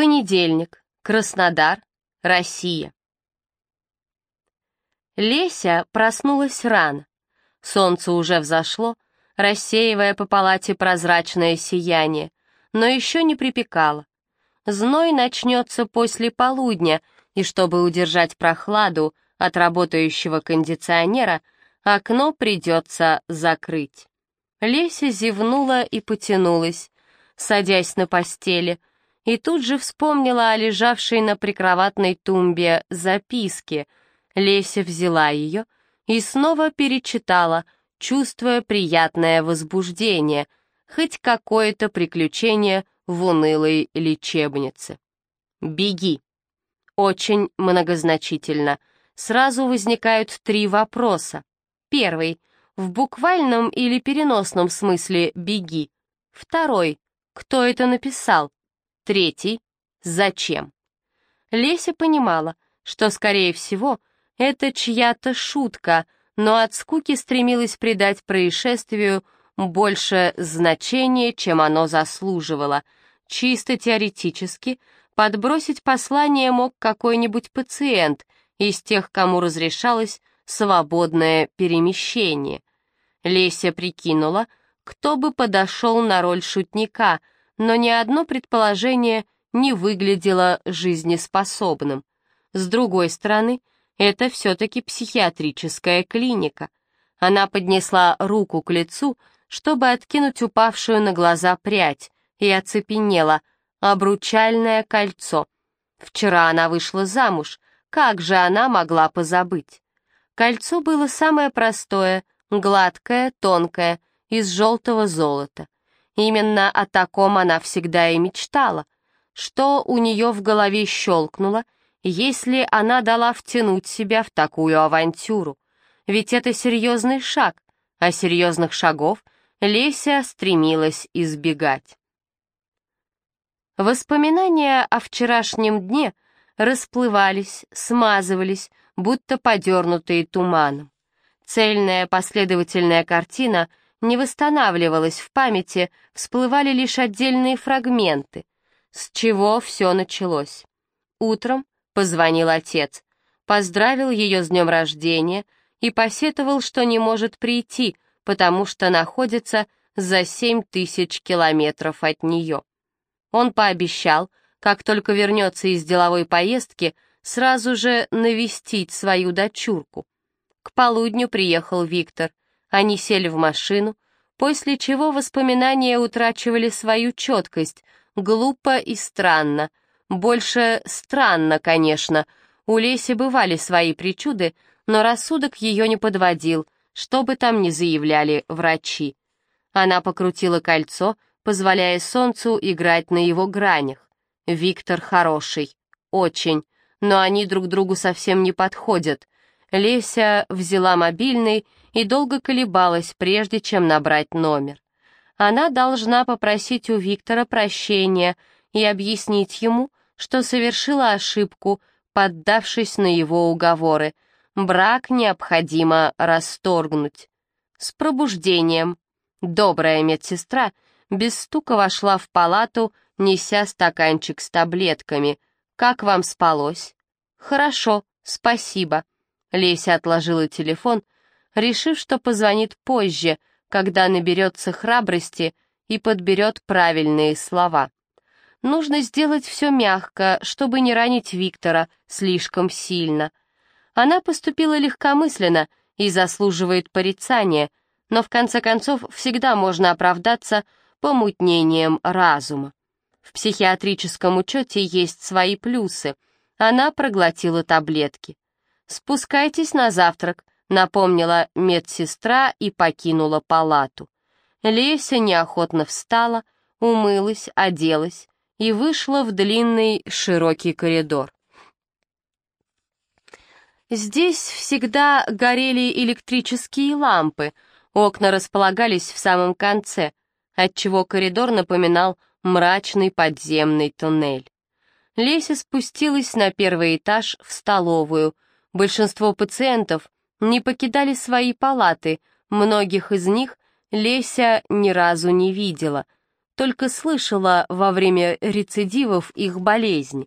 Понедельник. Краснодар. Россия. Леся проснулась рано. Солнце уже взошло, рассеивая по палате прозрачное сияние, но еще не припекало. Зной начнется после полудня, и чтобы удержать прохладу от работающего кондиционера, окно придется закрыть. Леся зевнула и потянулась, садясь на постели, и тут же вспомнила о лежавшей на прикроватной тумбе записке. Леся взяла ее и снова перечитала, чувствуя приятное возбуждение, хоть какое-то приключение в унылой лечебнице. «Беги!» Очень многозначительно. Сразу возникают три вопроса. Первый. В буквальном или переносном смысле «беги». Второй. Кто это написал? Третий. Зачем? Леся понимала, что, скорее всего, это чья-то шутка, но от скуки стремилась придать происшествию больше значения, чем оно заслуживало. Чисто теоретически подбросить послание мог какой-нибудь пациент из тех, кому разрешалось свободное перемещение. Леся прикинула, кто бы подошел на роль шутника, но ни одно предположение не выглядело жизнеспособным. С другой стороны, это все-таки психиатрическая клиника. Она поднесла руку к лицу, чтобы откинуть упавшую на глаза прядь, и оцепенела. Обручальное кольцо. Вчера она вышла замуж, как же она могла позабыть? Кольцо было самое простое, гладкое, тонкое, из желтого золота. Именно о таком она всегда и мечтала. Что у нее в голове щелкнуло, если она дала втянуть себя в такую авантюру? Ведь это серьезный шаг, а серьезных шагов Леся стремилась избегать. Воспоминания о вчерашнем дне расплывались, смазывались, будто подернутые туманом. Цельная последовательная картина не восстанавливалась в памяти, всплывали лишь отдельные фрагменты. С чего все началось? Утром позвонил отец, поздравил ее с днем рождения и посетовал, что не может прийти, потому что находится за семь тысяч километров от нее. Он пообещал, как только вернется из деловой поездки, сразу же навестить свою дочурку. К полудню приехал Виктор. Они сели в машину, после чего воспоминания утрачивали свою четкость, глупо и странно. Больше странно, конечно. У Леси бывали свои причуды, но рассудок ее не подводил, что бы там ни заявляли врачи. Она покрутила кольцо, позволяя солнцу играть на его гранях. Виктор хороший, очень, но они друг другу совсем не подходят. Леся взяла мобильный и долго колебалась, прежде чем набрать номер. Она должна попросить у Виктора прощения и объяснить ему, что совершила ошибку, поддавшись на его уговоры. Брак необходимо расторгнуть. С пробуждением. Добрая медсестра без стука вошла в палату, неся стаканчик с таблетками. «Как вам спалось?» «Хорошо, спасибо». Леся отложила телефон, решив, что позвонит позже, когда наберется храбрости и подберет правильные слова. Нужно сделать все мягко, чтобы не ранить Виктора слишком сильно. Она поступила легкомысленно и заслуживает порицания, но в конце концов всегда можно оправдаться помутнением разума. В психиатрическом учете есть свои плюсы. Она проглотила таблетки. «Спускайтесь на завтрак», — напомнила медсестра и покинула палату. Леся неохотно встала, умылась, оделась и вышла в длинный широкий коридор. Здесь всегда горели электрические лампы, окна располагались в самом конце, отчего коридор напоминал мрачный подземный туннель. Леся спустилась на первый этаж в столовую — Большинство пациентов не покидали свои палаты, многих из них Леся ни разу не видела. только слышала во время рецидивов их болезнь.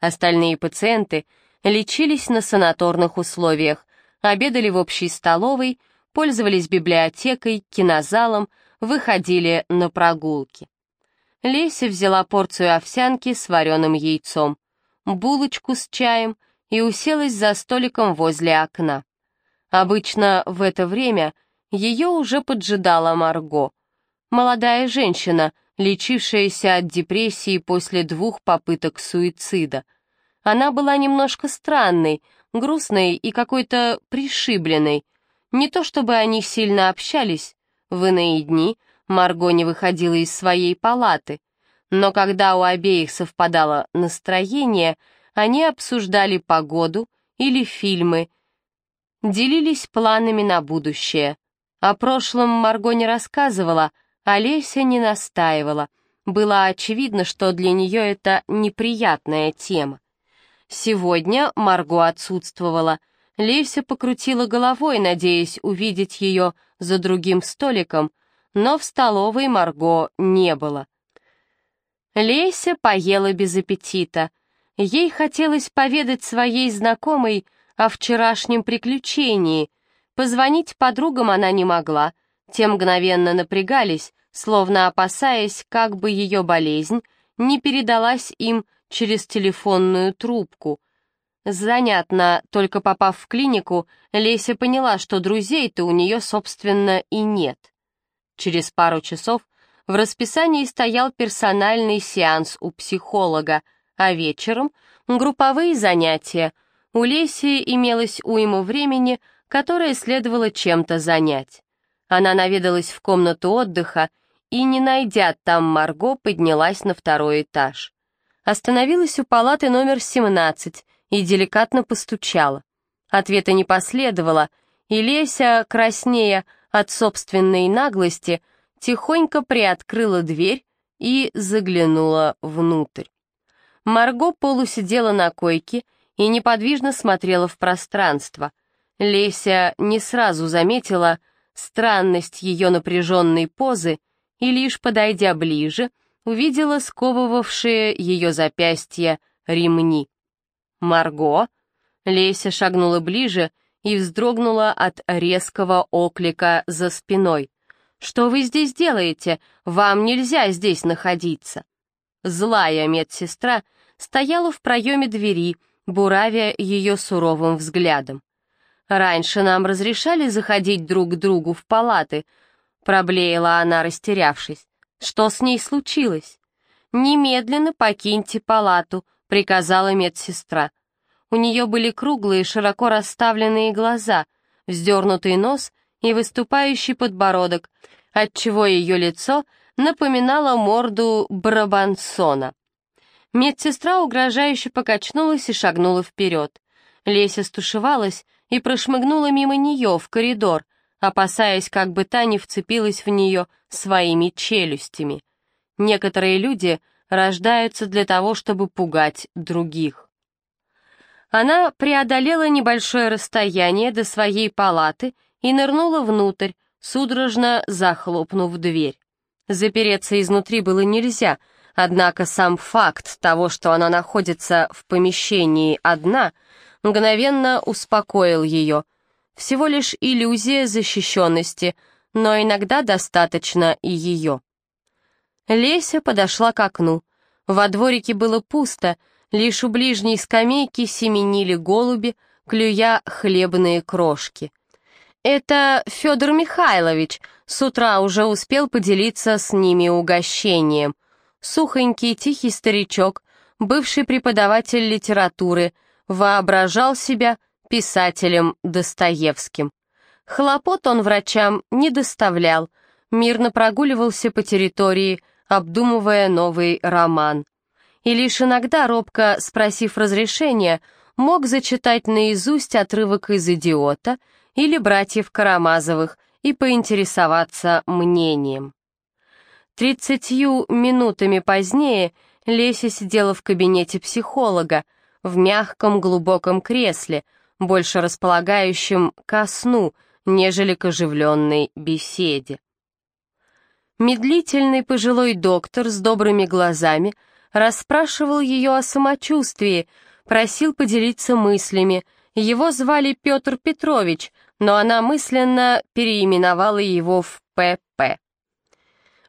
Остальные пациенты лечились на санаторных условиях, обедали в общей столовой, пользовались библиотекой, кинозалом, выходили на прогулки. Леся взяла порцию овсянки с вареным яйцом, булочку с чаем и уселась за столиком возле окна. Обычно в это время ее уже поджидала Марго, молодая женщина, лечившаяся от депрессии после двух попыток суицида. Она была немножко странной, грустной и какой-то пришибленной. Не то чтобы они сильно общались, в иные дни Марго не выходила из своей палаты, но когда у обеих совпадало настроение, они обсуждали погоду или фильмы, делились планами на будущее. О прошлом Марго не рассказывала, а Леся не настаивала. Было очевидно, что для нее это неприятная тема. Сегодня Марго отсутствовала. Леся покрутила головой, надеясь увидеть ее за другим столиком, но в столовой Марго не было. Леся поела без аппетита. Ей хотелось поведать своей знакомой о вчерашнем приключении. Позвонить подругам она не могла, те мгновенно напрягались, словно опасаясь, как бы ее болезнь не передалась им через телефонную трубку. Занятно, только попав в клинику, Леся поняла, что друзей-то у нее, собственно, и нет. Через пару часов в расписании стоял персональный сеанс у психолога, а вечером — групповые занятия. У Леси имелось уйма времени, которое следовало чем-то занять. Она наведалась в комнату отдыха и, не найдя там Марго, поднялась на второй этаж. Остановилась у палаты номер 17 и деликатно постучала. Ответа не последовало, и Леся, краснея от собственной наглости, тихонько приоткрыла дверь и заглянула внутрь. Марго полусидела на койке и неподвижно смотрела в пространство. Леся не сразу заметила странность ее напряженной позы и лишь подойдя ближе, увидела сковывавшие ее запястья ремни. «Марго?» Леся шагнула ближе и вздрогнула от резкого оклика за спиной. «Что вы здесь делаете? Вам нельзя здесь находиться!» Злая медсестра стояла в проеме двери, буравя ее суровым взглядом. «Раньше нам разрешали заходить друг к другу в палаты», — проблеяла она, растерявшись. «Что с ней случилось?» «Немедленно покиньте палату», — приказала медсестра. У нее были круглые, широко расставленные глаза, вздернутый нос и выступающий подбородок, отчего ее лицо напоминало морду Брабансона. Медсестра угрожающе покачнулась и шагнула вперед. Леся стушевалась и прошмыгнула мимо нее в коридор, опасаясь, как бы та не вцепилась в нее своими челюстями. Некоторые люди рождаются для того, чтобы пугать других. Она преодолела небольшое расстояние до своей палаты и нырнула внутрь, судорожно захлопнув дверь. Запереться изнутри было нельзя, однако сам факт того, что она находится в помещении одна, мгновенно успокоил ее. Всего лишь иллюзия защищенности, но иногда достаточно и ее. Леся подошла к окну. Во дворике было пусто, Лишь у ближней скамейки семенили голуби, клюя хлебные крошки. Это Федор Михайлович с утра уже успел поделиться с ними угощением. Сухонький тихий старичок, бывший преподаватель литературы, воображал себя писателем Достоевским. Хлопот он врачам не доставлял, мирно прогуливался по территории, обдумывая новый роман и лишь иногда, робко спросив разрешения, мог зачитать наизусть отрывок из «Идиота» или «Братьев Карамазовых» и поинтересоваться мнением. Тридцатью минутами позднее Леся сидела в кабинете психолога, в мягком глубоком кресле, больше располагающем ко сну, нежели к оживленной беседе. Медлительный пожилой доктор с добрыми глазами расспрашивал ее о самочувствии, просил поделиться мыслями. Его звали Петр Петрович, но она мысленно переименовала его в П.П.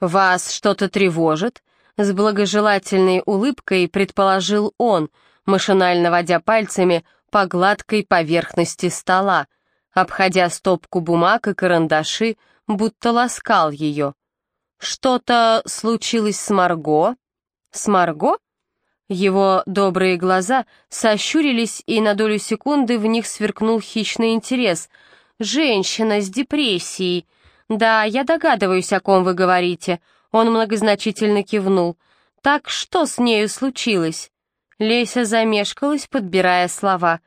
«Вас что-то тревожит?» С благожелательной улыбкой предположил он, машинально водя пальцами по гладкой поверхности стола, обходя стопку бумаг и карандаши, будто ласкал ее. «Что-то случилось с Марго?» «С Марго?» Его добрые глаза сощурились, и на долю секунды в них сверкнул хищный интерес. «Женщина с депрессией. Да, я догадываюсь, о ком вы говорите». Он многозначительно кивнул. «Так что с нею случилось?» Леся замешкалась, подбирая слова.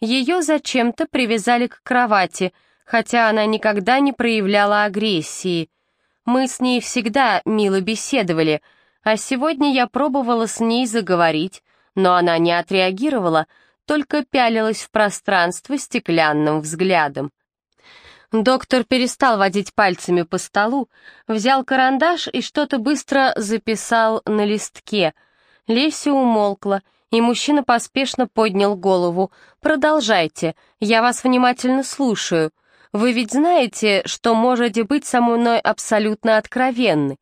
Ее зачем-то привязали к кровати, хотя она никогда не проявляла агрессии. Мы с ней всегда мило беседовали — а сегодня я пробовала с ней заговорить, но она не отреагировала, только пялилась в пространство стеклянным взглядом. Доктор перестал водить пальцами по столу, взял карандаш и что-то быстро записал на листке. Леся умолкла, и мужчина поспешно поднял голову. «Продолжайте, я вас внимательно слушаю. Вы ведь знаете, что можете быть со мной абсолютно откровенны.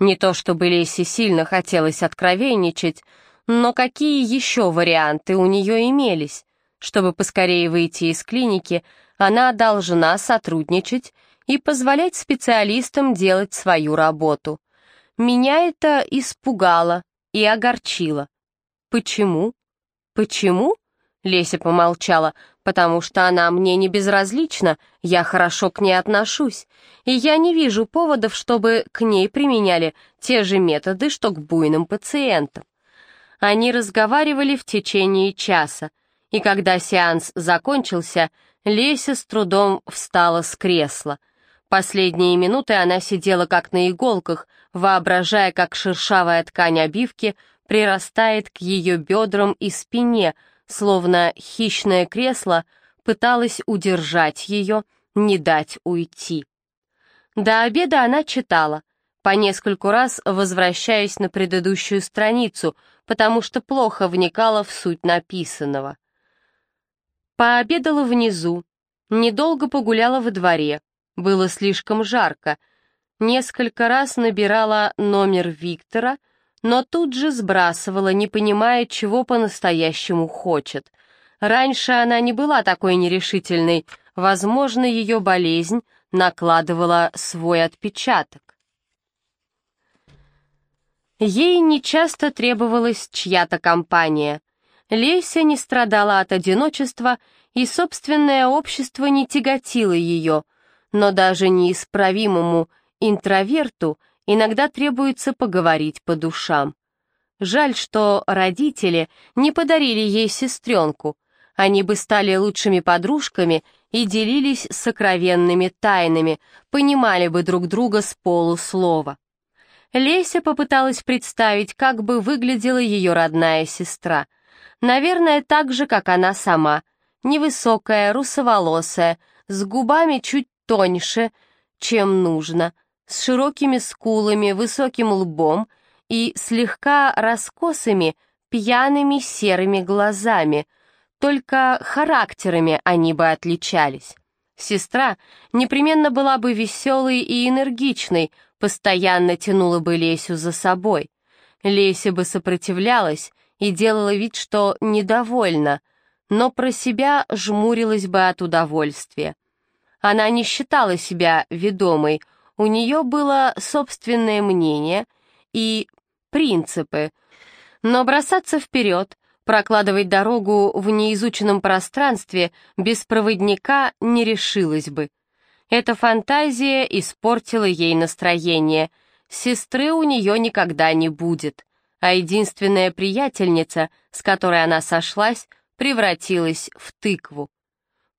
Не то чтобы Лесе сильно хотелось откровенничать, но какие еще варианты у нее имелись? Чтобы поскорее выйти из клиники, она должна сотрудничать и позволять специалистам делать свою работу. Меня это испугало и огорчило. Почему? Почему? Леся помолчала, потому что она мне не безразлична, я хорошо к ней отношусь, и я не вижу поводов, чтобы к ней применяли те же методы, что к буйным пациентам. Они разговаривали в течение часа, и когда сеанс закончился, Леся с трудом встала с кресла. Последние минуты она сидела как на иголках, воображая, как шершавая ткань обивки прирастает к ее бедрам и спине, словно хищное кресло пыталось удержать ее, не дать уйти. До обеда она читала, по нескольку раз возвращаясь на предыдущую страницу, потому что плохо вникала в суть написанного. Пообедала внизу, недолго погуляла во дворе, было слишком жарко, несколько раз набирала номер Виктора — но тут же сбрасывала, не понимая, чего по-настоящему хочет. Раньше она не была такой нерешительной, возможно, ее болезнь накладывала свой отпечаток. Ей нечасто требовалась чья-то компания. Леся не страдала от одиночества, и собственное общество не тяготило ее, но даже неисправимому интроверту иногда требуется поговорить по душам. Жаль, что родители не подарили ей сестренку. Они бы стали лучшими подружками и делились сокровенными тайнами, понимали бы друг друга с полуслова. Леся попыталась представить, как бы выглядела ее родная сестра. Наверное, так же, как она сама. Невысокая, русоволосая, с губами чуть тоньше, чем нужно — с широкими скулами, высоким лбом и слегка раскосыми, пьяными серыми глазами. Только характерами они бы отличались. Сестра непременно была бы веселой и энергичной, постоянно тянула бы Лесю за собой. Леся бы сопротивлялась и делала вид, что недовольна, но про себя жмурилась бы от удовольствия. Она не считала себя ведомой, у нее было собственное мнение и принципы, но бросаться вперед, прокладывать дорогу в неизученном пространстве без проводника не решилась бы. Эта фантазия испортила ей настроение. Сестры у нее никогда не будет, а единственная приятельница, с которой она сошлась, превратилась в тыкву.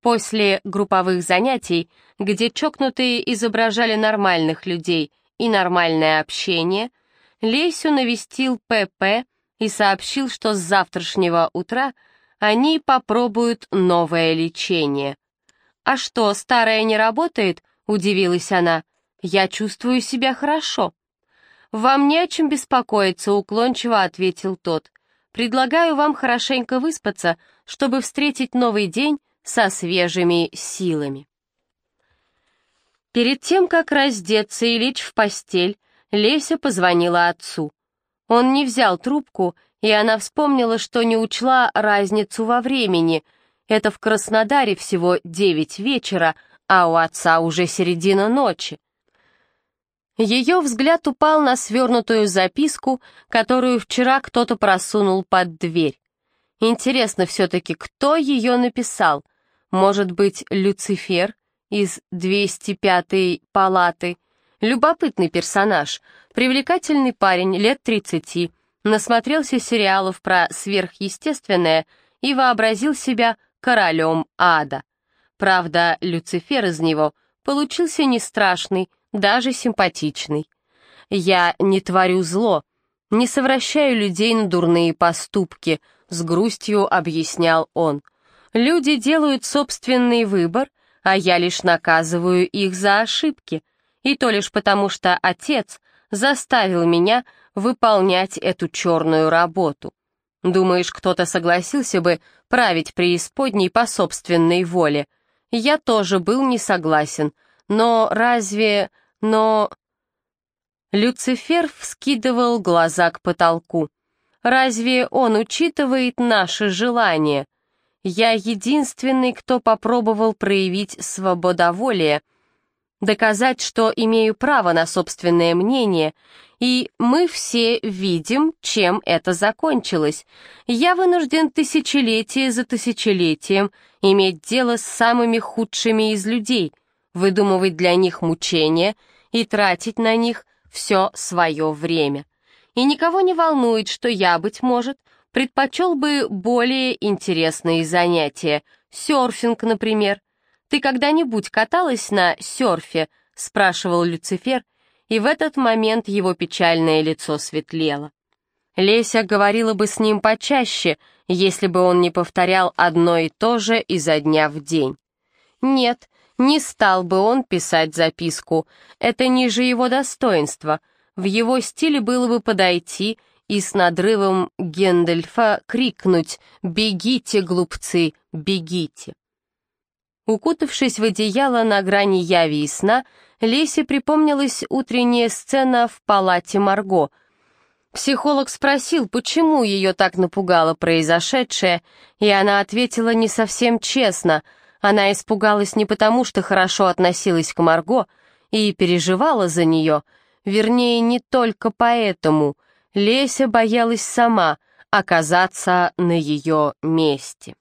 После групповых занятий, где чокнутые изображали нормальных людей и нормальное общение, Лесю навестил ПП и сообщил, что с завтрашнего утра они попробуют новое лечение. «А что, старое не работает?» — удивилась она. Я чувствую себя хорошо». «Вам не о чем беспокоиться», — уклончиво ответил тот. «Предлагаю вам хорошенько выспаться, чтобы встретить новый день со свежими силами». Перед тем, как раздеться и лечь в постель, Леся позвонила отцу. Он не взял трубку, и она вспомнила, что не учла разницу во времени. Это в Краснодаре всего девять вечера, а у отца уже середина ночи. Ее взгляд упал на свернутую записку, которую вчера кто-то просунул под дверь. Интересно все-таки, кто ее написал? Может быть, Люцифер из 205-й палаты? Любопытный персонаж, привлекательный парень лет 30, насмотрелся сериалов про сверхъестественное и вообразил себя королем ада. Правда, Люцифер из него получился не страшный, даже симпатичный. Я не творю зло, не совращаю людей на дурные поступки, с грустью объяснял он. Люди делают собственный выбор, а я лишь наказываю их за ошибки, и то лишь потому, что отец заставил меня выполнять эту черную работу. Думаешь, кто-то согласился бы править преисподней по собственной воле? Я тоже был не согласен, но разве... но... Люцифер вскидывал глаза к потолку. Разве он учитывает наши желания? Я единственный, кто попробовал проявить свободоволие, доказать, что имею право на собственное мнение, и мы все видим, чем это закончилось. Я вынужден тысячелетие за тысячелетием иметь дело с самыми худшими из людей, выдумывать для них мучения и тратить на них все свое время. И никого не волнует, что я, быть может, предпочел бы более интересные занятия, серфинг, например. «Ты когда-нибудь каталась на серфе?» — спрашивал Люцифер, и в этот момент его печальное лицо светлело. Леся говорила бы с ним почаще, если бы он не повторял одно и то же изо дня в день. Нет, не стал бы он писать записку, это ниже его достоинства. В его стиле было бы подойти и с надрывом Гендельфа крикнуть «Бегите, глупцы, бегите!». Укутавшись в одеяло на грани яви и сна, Лесе припомнилась утренняя сцена в палате Марго. Психолог спросил, почему ее так напугало произошедшее, и она ответила не совсем честно. Она испугалась не потому, что хорошо относилась к Марго и переживала за нее, вернее, не только поэтому. Леся боялась сама оказаться на ее месте.